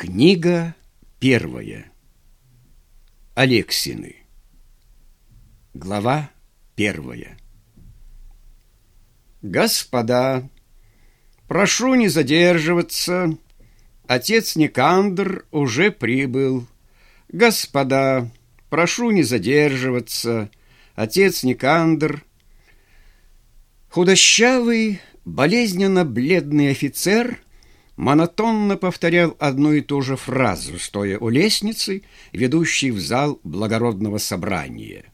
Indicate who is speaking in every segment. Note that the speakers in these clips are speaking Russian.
Speaker 1: Книга первая. Алексины. Глава первая. Господа, прошу не задерживаться. Отец Никандр уже прибыл. Господа, прошу не задерживаться. Отец Никандр. Худощавый, болезненно бледный офицер — монотонно повторял одну и ту же фразу, стоя у лестницы, ведущей в зал благородного собрания.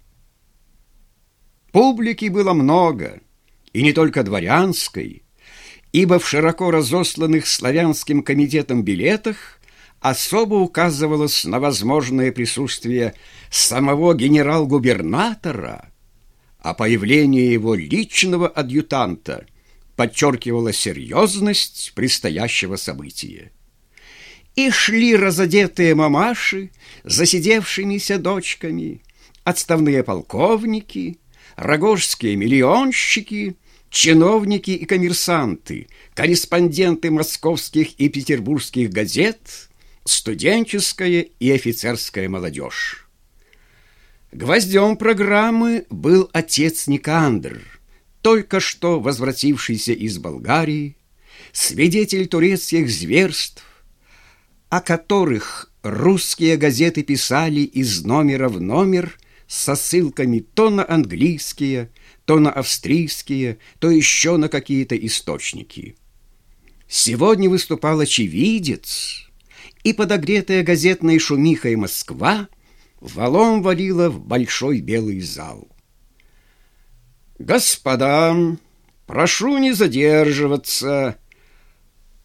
Speaker 1: Публики было много, и не только дворянской, ибо в широко разосланных славянским комитетом билетах особо указывалось на возможное присутствие самого генерал-губернатора, а появление его личного адъютанта – подчеркивала серьезность предстоящего события. И шли разодетые мамаши, засидевшимися дочками, отставные полковники, рогожские миллионщики, чиновники и коммерсанты, корреспонденты московских и петербургских газет, студенческая и офицерская молодежь. Гвоздем программы был отец Никандр – только что возвратившийся из Болгарии, свидетель турецких зверств, о которых русские газеты писали из номера в номер со ссылками то на английские, то на австрийские, то еще на какие-то источники. Сегодня выступал очевидец, и подогретая газетной шумихой Москва валом валила в большой белый зал. «Господа, прошу не задерживаться».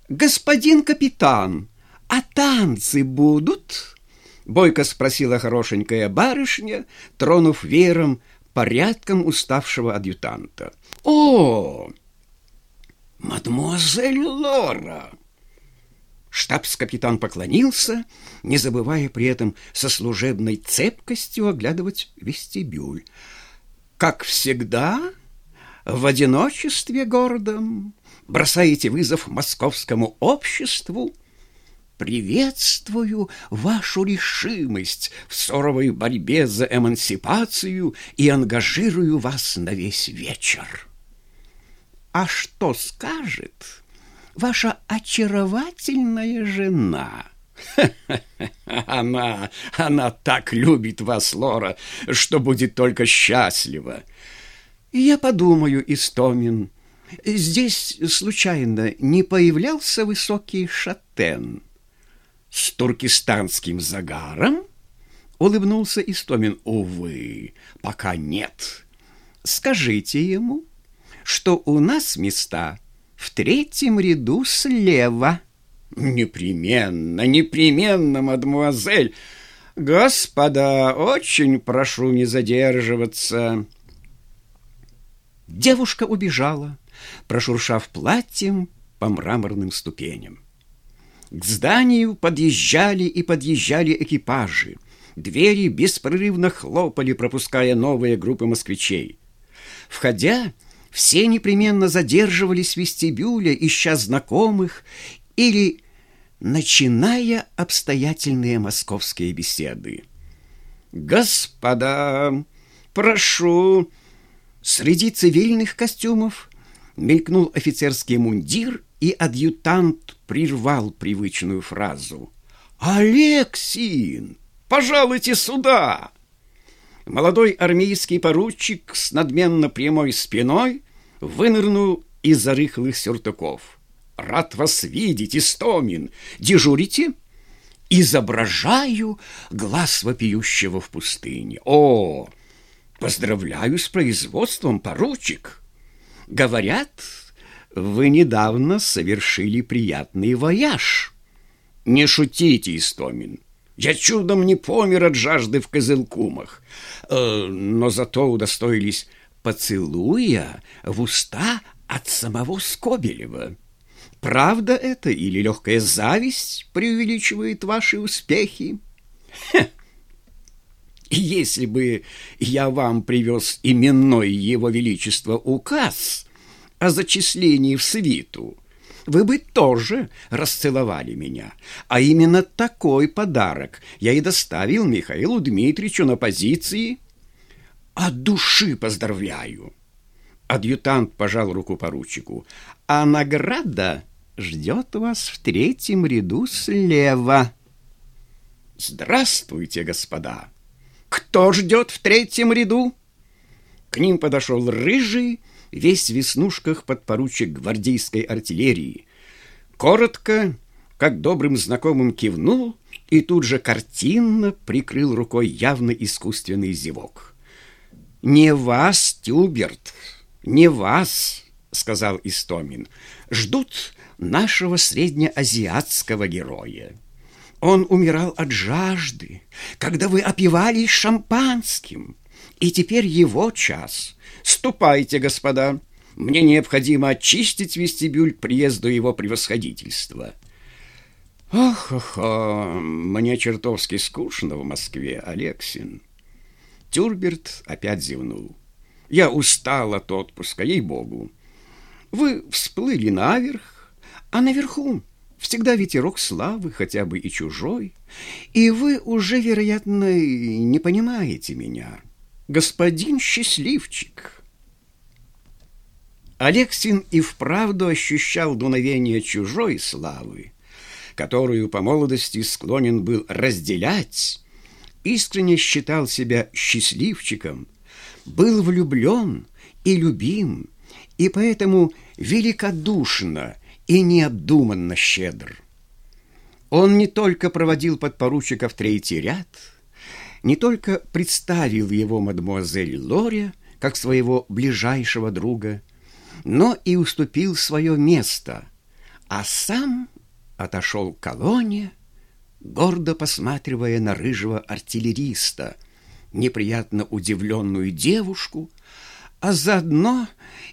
Speaker 1: «Господин капитан, а танцы будут?» Бойко спросила хорошенькая барышня, тронув веером порядком уставшего адъютанта. «О, мадемуазель Лора!» Штабс-капитан поклонился, не забывая при этом со служебной цепкостью оглядывать вестибюль как всегда, в одиночестве гордом бросаете вызов московскому обществу. Приветствую вашу решимость в ссоровой борьбе за эмансипацию и ангажирую вас на весь вечер. А что скажет ваша очаровательная жена — Она, она так любит вас, Лора, что будет только счастлива. Я подумаю, Истомин, здесь случайно не появлялся высокий шатен с туркестанским загаром? Улыбнулся Истомин. Увы, пока нет. Скажите ему, что у нас места в третьем ряду слева. Непременно, непременно, мадемуазель. Господа, очень прошу не задерживаться. Девушка убежала, прошуршав платьем по мраморным ступеням. К зданию подъезжали и подъезжали экипажи. Двери беспрерывно хлопали, пропуская новые группы москвичей. Входя, все непременно задерживались в вестибюле, ища знакомых или начиная обстоятельные московские беседы. «Господа, прошу!» Среди цивильных костюмов мелькнул офицерский мундир, и адъютант прервал привычную фразу. «Алексин, пожалуйте сюда!» Молодой армейский поручик с надменно прямой спиной вынырнул из-за рыхлых сюртуков. Рад вас видеть, Истомин. Дежурите? Изображаю глаз вопиющего в пустыне. О, поздравляю с производством, поручик. Говорят, вы недавно совершили приятный вояж. Не шутите, Истомин. Я чудом не помер от жажды в Козылкумах, э, но зато удостоились поцелуя в уста от самого Скобелева. Правда это или легкая зависть преувеличивает ваши успехи? Хе. Если бы я вам привез именной его величество указ о зачислении в свиту, вы бы тоже расцеловали меня. А именно такой подарок я и доставил Михаилу Дмитриевичу на позиции. От души поздравляю. Адъютант пожал руку поручику. А награда ждет вас в третьем ряду слева. Здравствуйте, господа. Кто ждет в третьем ряду? К ним подошел рыжий, весь в веснушках подпоручик гвардейской артиллерии. Коротко, как добрым знакомым кивнул и тут же картинно прикрыл рукой явно искусственный зевок. «Не вас, Тюберт, не вас!» — сказал Истомин. «Ждут нашего среднеазиатского героя. Он умирал от жажды, когда вы опивались шампанским, и теперь его час. Ступайте, господа, мне необходимо очистить вестибюль к приезду его превосходительства». «Ох-охо, мне чертовски скучно в Москве, Алексин». Тюрберт опять зевнул. «Я устал от отпуска, ей-богу. Вы всплыли наверх, а наверху всегда ветерок славы, хотя бы и чужой, и вы уже, вероятно, не понимаете меня. Господин счастливчик». Алексин и вправду ощущал дуновение чужой славы, которую по молодости склонен был разделять, искренне считал себя счастливчиком, был влюблен и любим, и поэтому великодушно и необдуманно щедр. Он не только проводил подпоручика в третий ряд, не только представил его мадемуазель Лоре как своего ближайшего друга, но и уступил свое место, а сам отошел к колонне, гордо посматривая на рыжего артиллериста, неприятно удивленную девушку, а заодно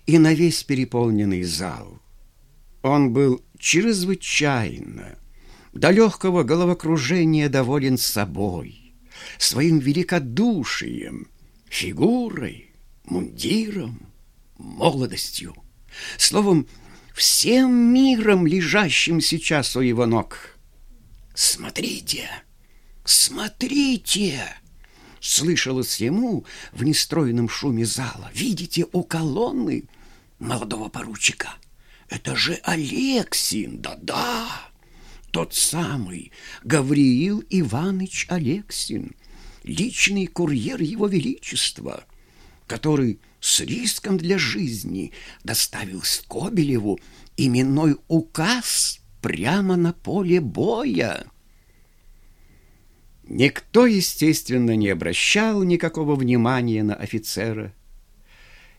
Speaker 1: и на весь переполненный зал. Он был чрезвычайно, до легкого головокружения доволен собой, своим великодушием, фигурой, мундиром, молодостью. Словом, всем миром, лежащим сейчас у его ног. «Смотрите! Смотрите!» Слышалось ему в нестройном шуме зала. «Видите, у колонны молодого поручика? Это же Алексин, да-да!» Тот самый Гавриил Иванович Алексин, личный курьер его величества, который с риском для жизни доставил Скобелеву именной указ прямо на поле боя. Никто, естественно, не обращал никакого внимания на офицера.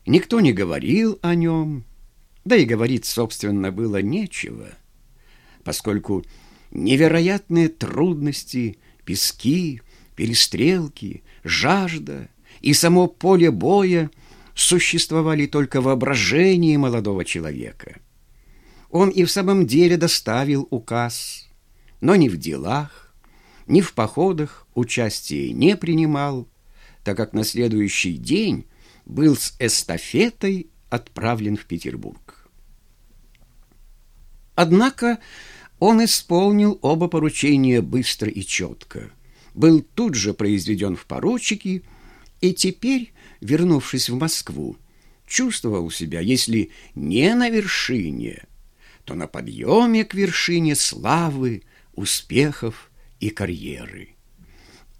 Speaker 1: Никто не говорил о нем, да и говорить, собственно, было нечего, поскольку невероятные трудности, пески, перестрелки, жажда и само поле боя — существовали только воображении молодого человека. Он и в самом деле доставил указ, но ни в делах, ни в походах участия не принимал, так как на следующий день был с эстафетой отправлен в Петербург. Однако он исполнил оба поручения быстро и четко, был тут же произведен в поручики и теперь вернувшись в Москву, чувствовал себя, если не на вершине, то на подъеме к вершине славы, успехов и карьеры.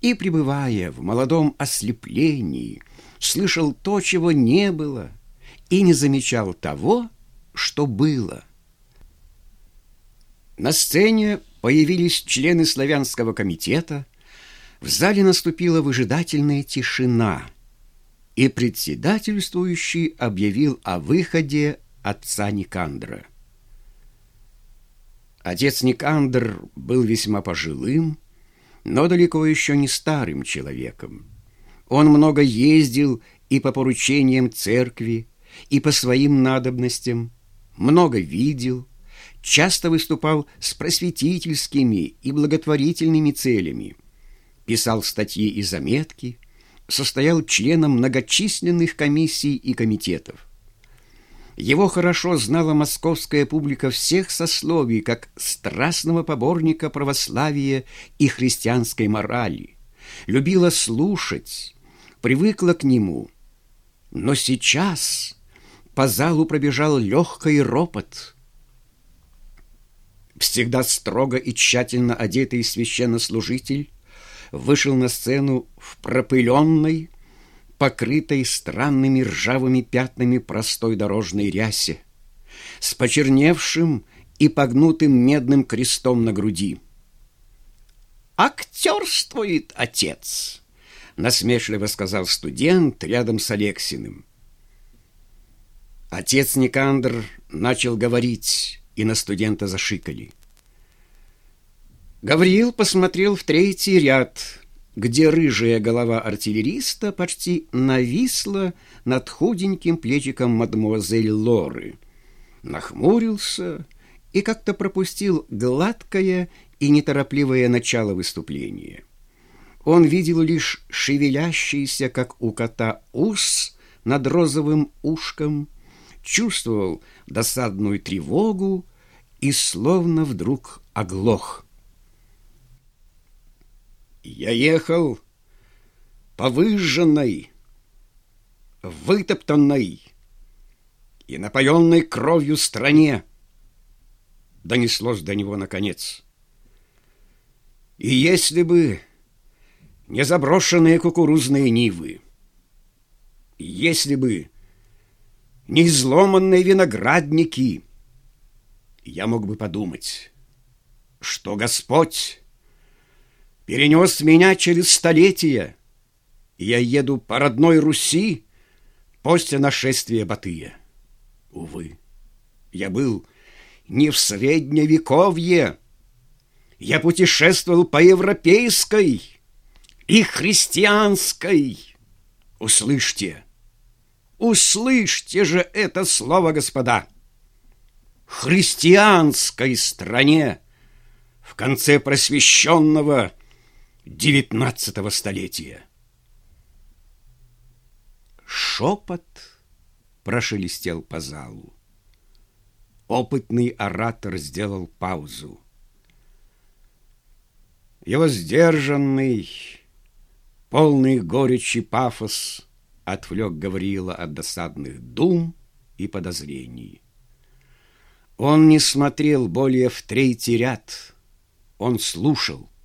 Speaker 1: И, пребывая в молодом ослеплении, слышал то, чего не было, и не замечал того, что было. На сцене появились члены славянского комитета, в зале наступила выжидательная тишина — и председательствующий объявил о выходе отца Никандра. Отец Никандр был весьма пожилым, но далеко еще не старым человеком. Он много ездил и по поручениям церкви, и по своим надобностям, много видел, часто выступал с просветительскими и благотворительными целями, писал статьи и заметки – состоял членом многочисленных комиссий и комитетов. Его хорошо знала московская публика всех сословий, как страстного поборника православия и христианской морали. Любила слушать, привыкла к нему. Но сейчас по залу пробежал легкий ропот. Всегда строго и тщательно одетый священнослужитель вышел на сцену в пропыленной, покрытой странными ржавыми пятнами простой дорожной рясе, с почерневшим и погнутым медным крестом на груди. «Актерствует отец!» — насмешливо сказал студент рядом с Алексиным. Отец Никандр начал говорить, и на студента зашикали. Гавриил посмотрел в третий ряд — где рыжая голова артиллериста почти нависла над худеньким плечиком мадемуазель Лоры. Нахмурился и как-то пропустил гладкое и неторопливое начало выступления. Он видел лишь шевелящийся, как у кота, ус над розовым ушком, чувствовал досадную тревогу и словно вдруг оглох. Я ехал по выжженной, вытоптанной и напоенной кровью стране. Донеслось до него наконец. И если бы не заброшенные кукурузные нивы, если бы не изломанные виноградники, я мог бы подумать, что Господь перенес меня через столетия. Я еду по родной Руси после нашествия Батыя. Увы, я был не в Средневековье. Я путешествовал по европейской и христианской. Услышьте, услышьте же это слово, господа. Христианской стране в конце просвещенного девятнадцатого столетия. Шепот прошелестел по залу. Опытный оратор сделал паузу. Его сдержанный, полный горечи пафос отвлек Гавриила от досадных дум и подозрений. Он не смотрел более в третий ряд. Он слушал —